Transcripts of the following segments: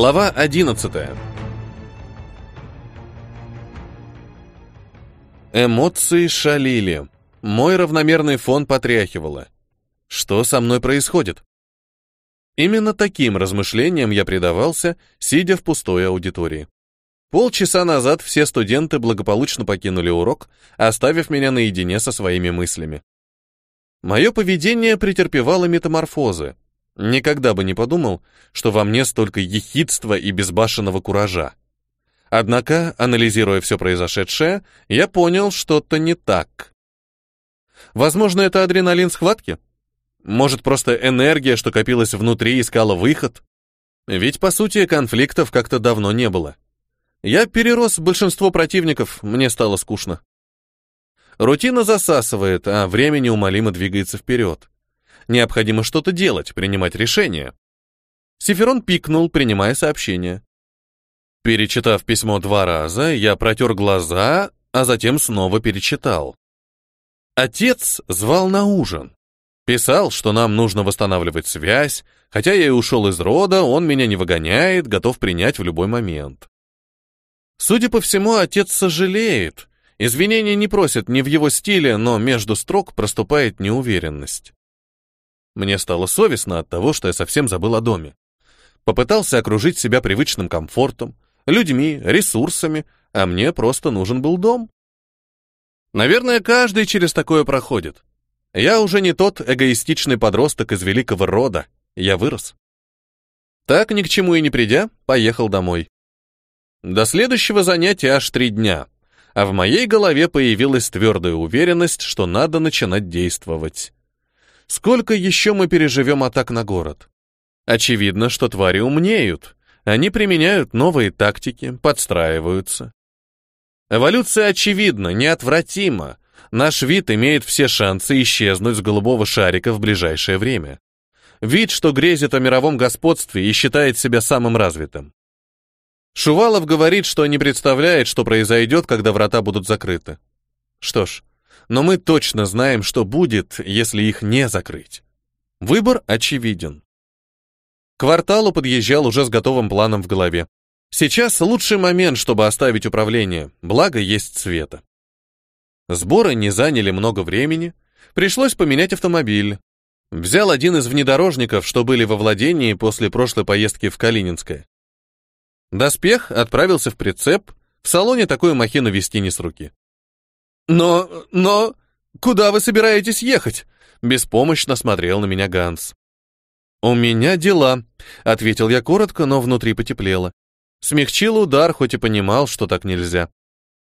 Глава 11. Эмоции шалили. Мой равномерный фон потряхивало. Что со мной происходит? Именно таким размышлениям я предавался, сидя в пустой аудитории. Полчаса назад все студенты благополучно покинули урок, оставив меня наедине со своими мыслями. Мое поведение претерпевало метаморфозы, Никогда бы не подумал, что во мне столько ехидства и безбашенного куража. Однако, анализируя все произошедшее, я понял, что-то не так. Возможно, это адреналин схватки? Может, просто энергия, что копилась внутри, искала выход? Ведь, по сути, конфликтов как-то давно не было. Я перерос большинство противников, мне стало скучно. Рутина засасывает, а время неумолимо двигается вперед. Необходимо что-то делать, принимать решение. Сиферон пикнул, принимая сообщение. Перечитав письмо два раза, я протер глаза, а затем снова перечитал. Отец звал на ужин. Писал, что нам нужно восстанавливать связь, хотя я и ушел из рода, он меня не выгоняет, готов принять в любой момент. Судя по всему, отец сожалеет. Извинения не просит не в его стиле, но между строк проступает неуверенность. Мне стало совестно от того, что я совсем забыл о доме. Попытался окружить себя привычным комфортом, людьми, ресурсами, а мне просто нужен был дом. Наверное, каждый через такое проходит. Я уже не тот эгоистичный подросток из великого рода, я вырос. Так, ни к чему и не придя, поехал домой. До следующего занятия аж три дня, а в моей голове появилась твердая уверенность, что надо начинать действовать. Сколько еще мы переживем атак на город? Очевидно, что твари умнеют. Они применяют новые тактики, подстраиваются. Эволюция очевидна, неотвратима. Наш вид имеет все шансы исчезнуть с голубого шарика в ближайшее время. Вид, что грезит о мировом господстве и считает себя самым развитым. Шувалов говорит, что не представляет, что произойдет, когда врата будут закрыты. Что ж, но мы точно знаем, что будет, если их не закрыть. Выбор очевиден. Кварталу подъезжал уже с готовым планом в голове. Сейчас лучший момент, чтобы оставить управление, благо есть света. Сборы не заняли много времени, пришлось поменять автомобиль. Взял один из внедорожников, что были во владении после прошлой поездки в Калининское. Доспех отправился в прицеп, в салоне такую махину вести не с руки. «Но... но... куда вы собираетесь ехать?» Беспомощно смотрел на меня Ганс. «У меня дела», — ответил я коротко, но внутри потеплело. Смягчил удар, хоть и понимал, что так нельзя.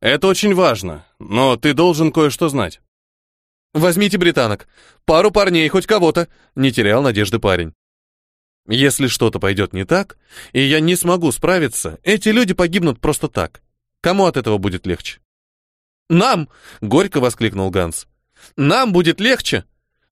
«Это очень важно, но ты должен кое-что знать». «Возьмите британок. Пару парней, хоть кого-то», — не терял надежды парень. «Если что-то пойдет не так, и я не смогу справиться, эти люди погибнут просто так. Кому от этого будет легче?» «Нам!» — горько воскликнул Ганс. «Нам будет легче!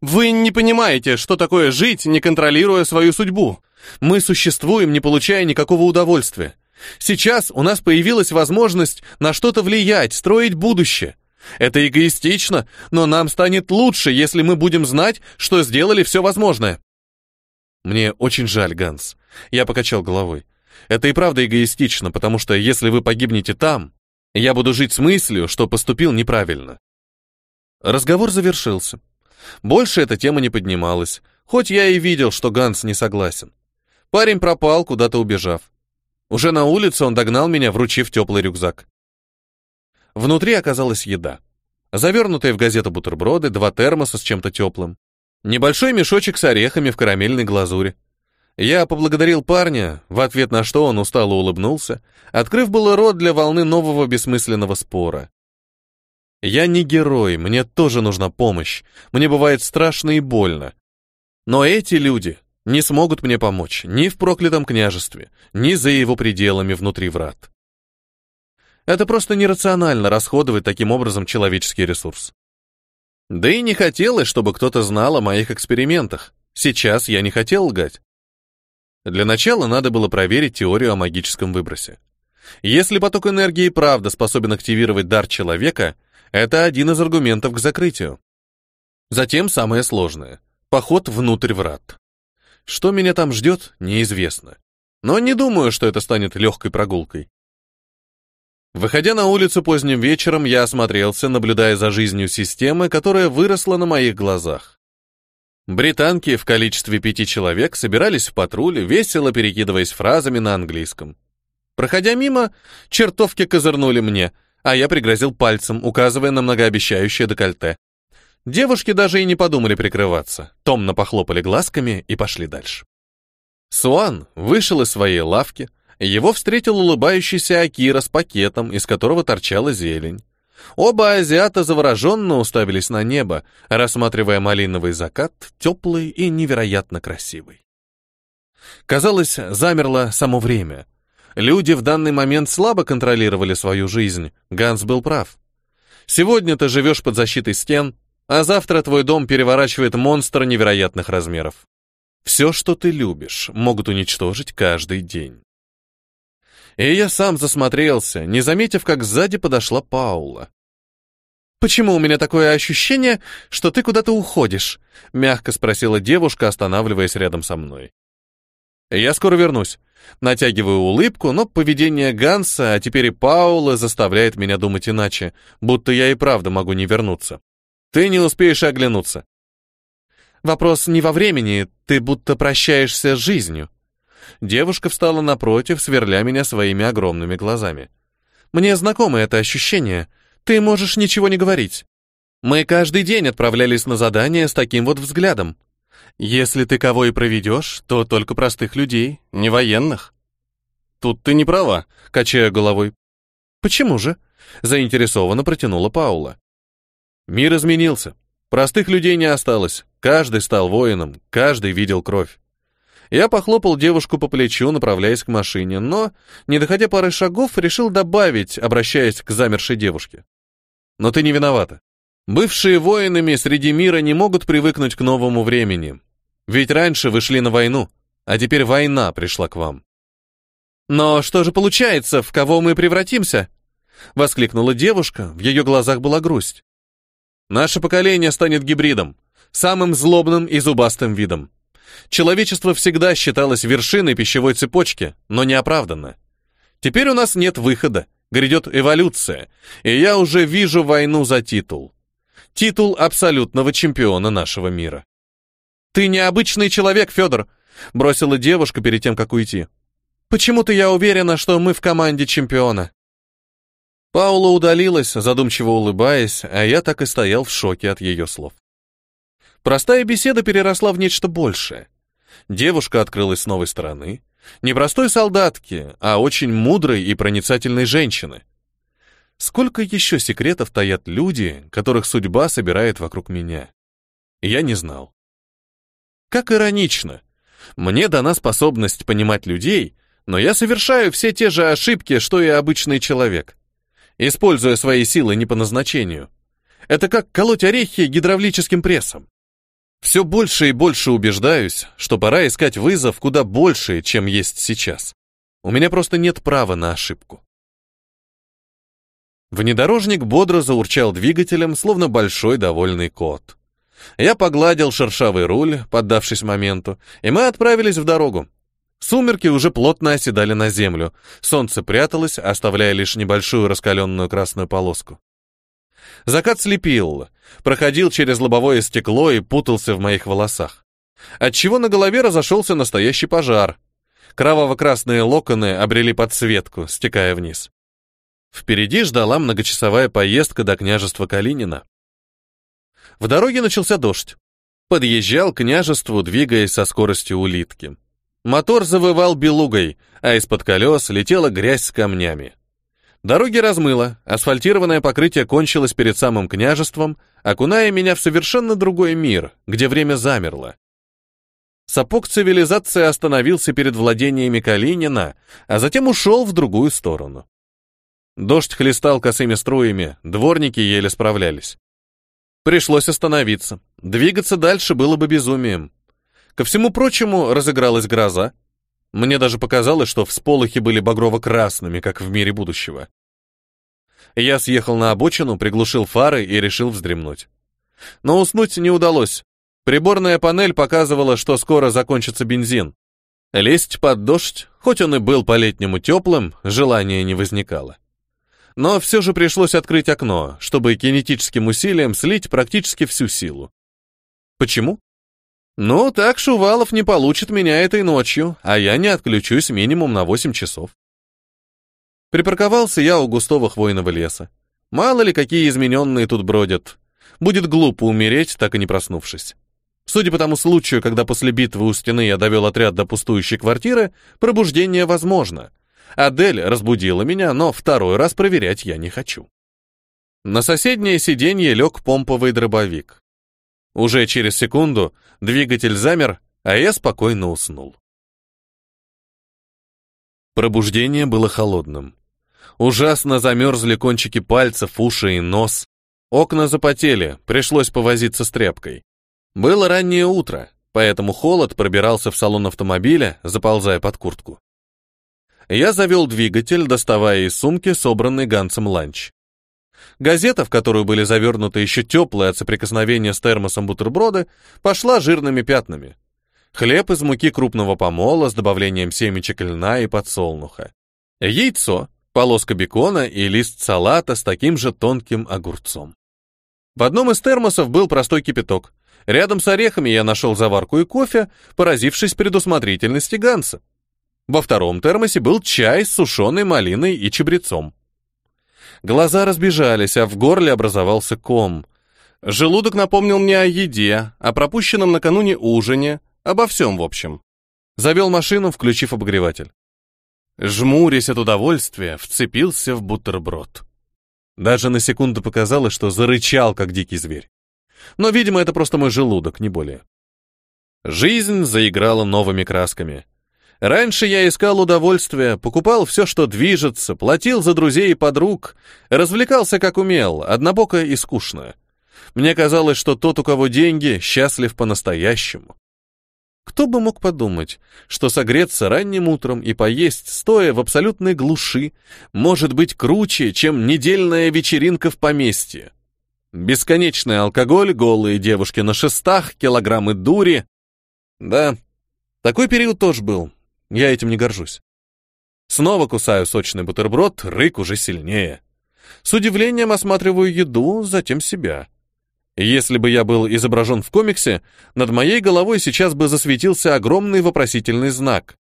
Вы не понимаете, что такое жить, не контролируя свою судьбу. Мы существуем, не получая никакого удовольствия. Сейчас у нас появилась возможность на что-то влиять, строить будущее. Это эгоистично, но нам станет лучше, если мы будем знать, что сделали все возможное». «Мне очень жаль, Ганс». Я покачал головой. «Это и правда эгоистично, потому что если вы погибнете там, я буду жить с мыслью, что поступил неправильно. Разговор завершился. Больше эта тема не поднималась, хоть я и видел, что Ганс не согласен. Парень пропал, куда-то убежав. Уже на улице он догнал меня, вручив теплый рюкзак. Внутри оказалась еда. Завернутые в газету бутерброды, два термоса с чем-то теплым. Небольшой мешочек с орехами в карамельной глазури. Я поблагодарил парня, в ответ на что он устало улыбнулся, открыв было рот для волны нового бессмысленного спора. Я не герой, мне тоже нужна помощь. Мне бывает страшно и больно. Но эти люди не смогут мне помочь ни в проклятом княжестве, ни за его пределами внутри врат. Это просто нерационально расходовать таким образом человеческий ресурс. Да и не хотелось, чтобы кто-то знал о моих экспериментах. Сейчас я не хотел лгать. Для начала надо было проверить теорию о магическом выбросе. Если поток энергии правда способен активировать дар человека, это один из аргументов к закрытию. Затем самое сложное — поход внутрь врат. Что меня там ждет, неизвестно. Но не думаю, что это станет легкой прогулкой. Выходя на улицу поздним вечером, я осмотрелся, наблюдая за жизнью системы, которая выросла на моих глазах. Британки в количестве пяти человек собирались в патруль, весело перекидываясь фразами на английском. Проходя мимо, чертовки козырнули мне, а я пригрозил пальцем, указывая на многообещающее декольте. Девушки даже и не подумали прикрываться, томно похлопали глазками и пошли дальше. Суан вышел из своей лавки, его встретил улыбающийся Акира с пакетом, из которого торчала зелень. Оба азиата завороженно уставились на небо, рассматривая малиновый закат, теплый и невероятно красивый. Казалось, замерло само время. Люди в данный момент слабо контролировали свою жизнь. Ганс был прав. Сегодня ты живешь под защитой стен, а завтра твой дом переворачивает монстр невероятных размеров. Все, что ты любишь, могут уничтожить каждый день. И я сам засмотрелся, не заметив, как сзади подошла Паула. «Почему у меня такое ощущение, что ты куда-то уходишь?» — мягко спросила девушка, останавливаясь рядом со мной. «Я скоро вернусь». Натягиваю улыбку, но поведение Ганса, а теперь и Паула заставляет меня думать иначе, будто я и правда могу не вернуться. Ты не успеешь оглянуться. Вопрос не во времени, ты будто прощаешься с жизнью. Девушка встала напротив, сверля меня своими огромными глазами. Мне знакомо это ощущение. Ты можешь ничего не говорить. Мы каждый день отправлялись на задание с таким вот взглядом. Если ты кого и проведешь, то только простых людей, не военных. Тут ты не права, качая головой. Почему же? Заинтересованно протянула Паула. Мир изменился. Простых людей не осталось. Каждый стал воином, каждый видел кровь. Я похлопал девушку по плечу, направляясь к машине, но, не доходя пары шагов, решил добавить, обращаясь к замершей девушке. Но ты не виновата. Бывшие воинами среди мира не могут привыкнуть к новому времени. Ведь раньше вы шли на войну, а теперь война пришла к вам. Но что же получается, в кого мы превратимся? Воскликнула девушка, в ее глазах была грусть. Наше поколение станет гибридом, самым злобным и зубастым видом. Человечество всегда считалось вершиной пищевой цепочки, но неоправданно. Теперь у нас нет выхода, грядет эволюция, и я уже вижу войну за титул. Титул абсолютного чемпиона нашего мира. «Ты необычный человек, Федор», — бросила девушка перед тем, как уйти. «Почему-то я уверена, что мы в команде чемпиона». Паула удалилась, задумчиво улыбаясь, а я так и стоял в шоке от ее слов. Простая беседа переросла в нечто большее. Девушка открылась с новой стороны. Не простой солдатки, а очень мудрой и проницательной женщины. Сколько еще секретов таят люди, которых судьба собирает вокруг меня? Я не знал. Как иронично. Мне дана способность понимать людей, но я совершаю все те же ошибки, что и обычный человек используя свои силы не по назначению. Это как колоть орехи гидравлическим прессом. Все больше и больше убеждаюсь, что пора искать вызов куда больше, чем есть сейчас. У меня просто нет права на ошибку. Внедорожник бодро заурчал двигателем, словно большой довольный кот. Я погладил шершавый руль, поддавшись моменту, и мы отправились в дорогу. Сумерки уже плотно оседали на землю. Солнце пряталось, оставляя лишь небольшую раскаленную красную полоску. Закат слепил, проходил через лобовое стекло и путался в моих волосах. Отчего на голове разошелся настоящий пожар. Кроваво-красные локоны обрели подсветку, стекая вниз. Впереди ждала многочасовая поездка до княжества Калинина. В дороге начался дождь. Подъезжал к княжеству, двигаясь со скоростью улитки. Мотор завывал белугой, а из-под колес летела грязь с камнями. Дороги размыло, асфальтированное покрытие кончилось перед самым княжеством, окуная меня в совершенно другой мир, где время замерло. Сапог цивилизации остановился перед владениями Калинина, а затем ушел в другую сторону. Дождь хлестал косыми струями, дворники еле справлялись. Пришлось остановиться. Двигаться дальше было бы безумием. Ко всему прочему, разыгралась гроза. Мне даже показалось, что всполохи были багрово-красными, как в мире будущего. Я съехал на обочину, приглушил фары и решил вздремнуть. Но уснуть не удалось. Приборная панель показывала, что скоро закончится бензин. Лезть под дождь, хоть он и был по-летнему теплым, желания не возникало. Но все же пришлось открыть окно, чтобы кинетическим усилием слить практически всю силу. Почему? Ну, так Шувалов не получит меня этой ночью, а я не отключусь минимум на 8 часов. Припарковался я у густого хвойного леса. Мало ли, какие измененные тут бродят. Будет глупо умереть, так и не проснувшись. Судя по тому случаю, когда после битвы у стены я довел отряд до пустующей квартиры, пробуждение возможно. Адель разбудила меня, но второй раз проверять я не хочу. На соседнее сиденье лег помповый дробовик. Уже через секунду двигатель замер, а я спокойно уснул. Пробуждение было холодным. Ужасно замерзли кончики пальцев, уши и нос. Окна запотели, пришлось повозиться с тряпкой. Было раннее утро, поэтому холод пробирался в салон автомобиля, заползая под куртку. Я завел двигатель, доставая из сумки собранный Гансом ланч. Газета, в которую были завернуты еще теплые от соприкосновения с термосом бутерброды, пошла жирными пятнами. Хлеб из муки крупного помола с добавлением семечек льна и подсолнуха. Яйцо, полоска бекона и лист салата с таким же тонким огурцом. В одном из термосов был простой кипяток. Рядом с орехами я нашел заварку и кофе, поразившись предусмотрительности Ганса. Во втором термосе был чай с сушеной малиной и чабрецом. Глаза разбежались, а в горле образовался ком. Желудок напомнил мне о еде, о пропущенном накануне ужине, обо всем в общем. Завел машину, включив обогреватель. Жмурясь от удовольствия, вцепился в бутерброд. Даже на секунду показалось, что зарычал, как дикий зверь. Но, видимо, это просто мой желудок, не более. Жизнь заиграла новыми красками. Раньше я искал удовольствия, покупал все, что движется, платил за друзей и подруг, развлекался как умел, однобоко и скучно. Мне казалось, что тот, у кого деньги, счастлив по-настоящему. Кто бы мог подумать, что согреться ранним утром и поесть, стоя в абсолютной глуши, может быть круче, чем недельная вечеринка в поместье. Бесконечный алкоголь, голые девушки на шестах, килограммы дури. Да, такой период тоже был. Я этим не горжусь. Снова кусаю сочный бутерброд, рык уже сильнее. С удивлением осматриваю еду, затем себя. Если бы я был изображен в комиксе, над моей головой сейчас бы засветился огромный вопросительный знак.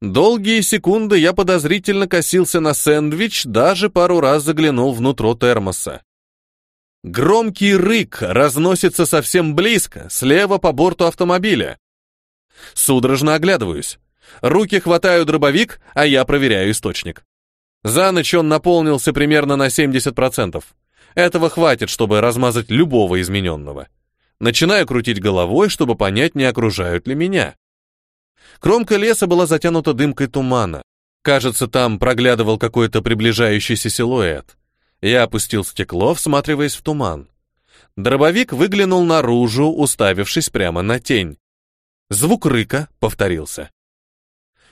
Долгие секунды я подозрительно косился на сэндвич, даже пару раз заглянул внутрь термоса. Громкий рык разносится совсем близко, слева по борту автомобиля. Судорожно оглядываюсь. Руки хватаю дробовик, а я проверяю источник. За ночь он наполнился примерно на 70%. Этого хватит, чтобы размазать любого измененного. Начинаю крутить головой, чтобы понять, не окружают ли меня. Кромка леса была затянута дымкой тумана. Кажется, там проглядывал какой-то приближающийся силуэт. Я опустил стекло, всматриваясь в туман. Дробовик выглянул наружу, уставившись прямо на тень. Звук рыка повторился.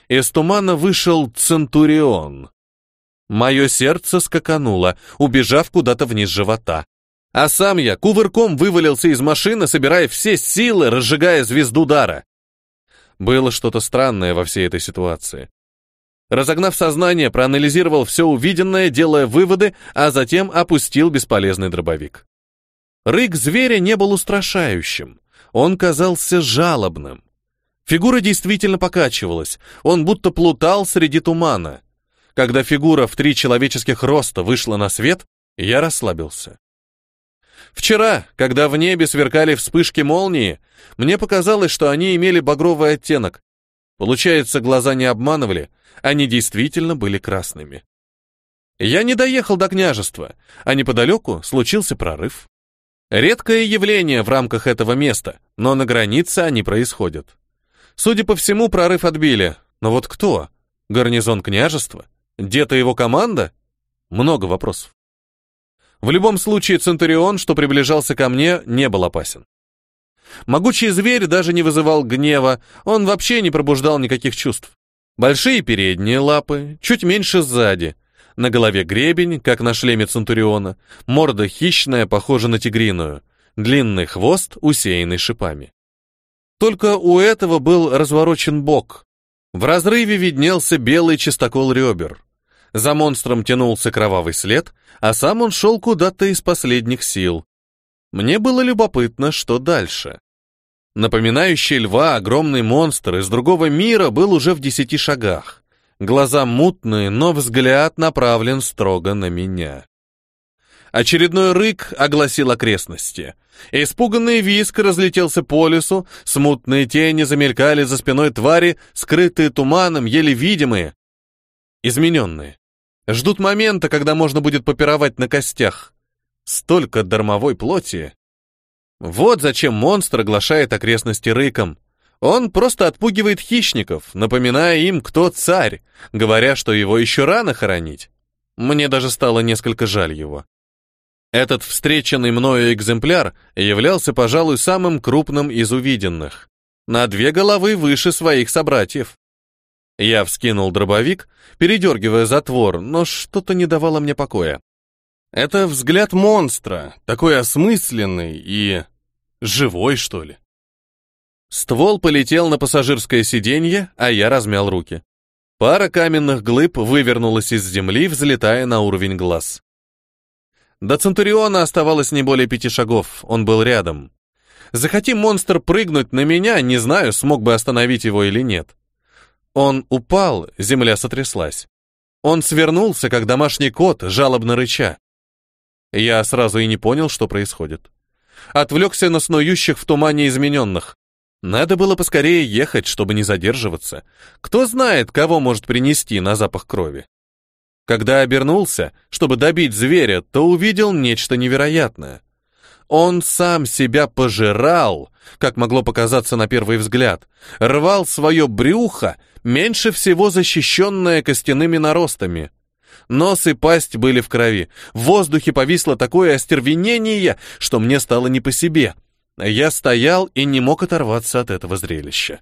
Из тумана вышел Центурион. Мое сердце скакануло, убежав куда-то вниз живота. А сам я кувырком вывалился из машины, собирая все силы, разжигая звезду дара. Было что-то странное во всей этой ситуации. Разогнав сознание, проанализировал все увиденное, делая выводы, а затем опустил бесполезный дробовик. Рык зверя не был устрашающим. Он казался жалобным. Фигура действительно покачивалась, он будто плутал среди тумана. Когда фигура в три человеческих роста вышла на свет, я расслабился. Вчера, когда в небе сверкали вспышки молнии, мне показалось, что они имели багровый оттенок. Получается, глаза не обманывали, они действительно были красными. Я не доехал до княжества, а неподалеку случился прорыв. Редкое явление в рамках этого места, но на границе они происходят. Судя по всему, прорыв отбили. Но вот кто? Гарнизон княжества? Где-то его команда? Много вопросов. В любом случае, Центурион, что приближался ко мне, не был опасен. Могучий зверь даже не вызывал гнева, он вообще не пробуждал никаких чувств. Большие передние лапы, чуть меньше сзади. На голове гребень, как на шлеме Центуриона, морда хищная, похожа на тигриную, длинный хвост, усеянный шипами. Только у этого был разворочен бок, В разрыве виднелся белый чистокол ребер. За монстром тянулся кровавый след, а сам он шел куда-то из последних сил. Мне было любопытно, что дальше. Напоминающий льва огромный монстр из другого мира был уже в десяти шагах. Глаза мутные, но взгляд направлен строго на меня. Очередной рык огласил окрестности. Испуганный виск разлетелся по лесу, смутные тени замелькали за спиной твари, скрытые туманом, еле видимые. Измененные. Ждут момента, когда можно будет попировать на костях. Столько дармовой плоти. Вот зачем монстр оглашает окрестности рыком. Он просто отпугивает хищников, напоминая им, кто царь, говоря, что его еще рано хоронить. Мне даже стало несколько жаль его. Этот встреченный мною экземпляр являлся, пожалуй, самым крупным из увиденных. На две головы выше своих собратьев. Я вскинул дробовик, передергивая затвор, но что-то не давало мне покоя. Это взгляд монстра, такой осмысленный и... живой, что ли. Ствол полетел на пассажирское сиденье, а я размял руки. Пара каменных глыб вывернулась из земли, взлетая на уровень глаз. До Центуриона оставалось не более пяти шагов, он был рядом. Захоти монстр прыгнуть на меня, не знаю, смог бы остановить его или нет. Он упал, земля сотряслась. Он свернулся, как домашний кот, жалобно рыча. Я сразу и не понял, что происходит. Отвлекся на снующих в тумане измененных. Надо было поскорее ехать, чтобы не задерживаться. Кто знает, кого может принести на запах крови. Когда обернулся, чтобы добить зверя, то увидел нечто невероятное. Он сам себя пожирал, как могло показаться на первый взгляд, рвал свое брюхо, меньше всего защищенное костяными наростами. Нос и пасть были в крови, в воздухе повисло такое остервенение, что мне стало не по себе. Я стоял и не мог оторваться от этого зрелища.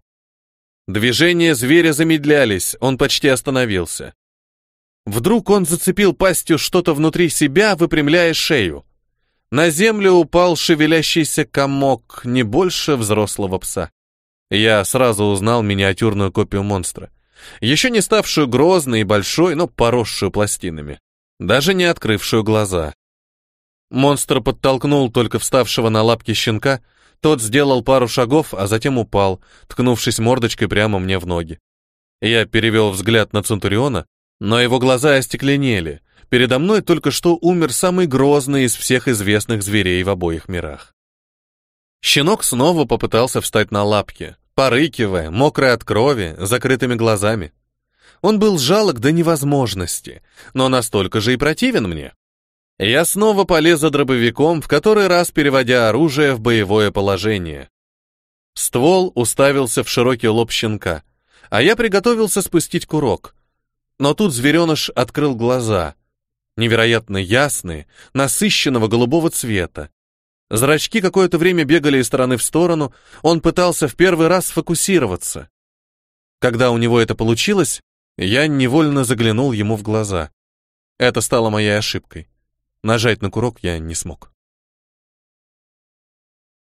Движения зверя замедлялись, он почти остановился. Вдруг он зацепил пастью что-то внутри себя, выпрямляя шею. На землю упал шевелящийся комок, не больше взрослого пса. Я сразу узнал миниатюрную копию монстра. Еще не ставшую грозной и большой, но поросшую пластинами. Даже не открывшую глаза. Монстр подтолкнул только вставшего на лапки щенка, тот сделал пару шагов, а затем упал, ткнувшись мордочкой прямо мне в ноги. Я перевел взгляд на Центуриона, но его глаза остекленели. Передо мной только что умер самый грозный из всех известных зверей в обоих мирах. Щенок снова попытался встать на лапки, порыкивая, мокрый от крови, закрытыми глазами. Он был жалок до невозможности, но настолько же и противен мне. Я снова полез за дробовиком, в который раз переводя оружие в боевое положение. Ствол уставился в широкий лоб щенка, а я приготовился спустить курок. Но тут звереныш открыл глаза, невероятно ясные, насыщенного голубого цвета. Зрачки какое-то время бегали из стороны в сторону, он пытался в первый раз сфокусироваться. Когда у него это получилось, я невольно заглянул ему в глаза. Это стало моей ошибкой. Нажать на курок я не смог.